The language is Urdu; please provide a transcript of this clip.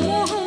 محمد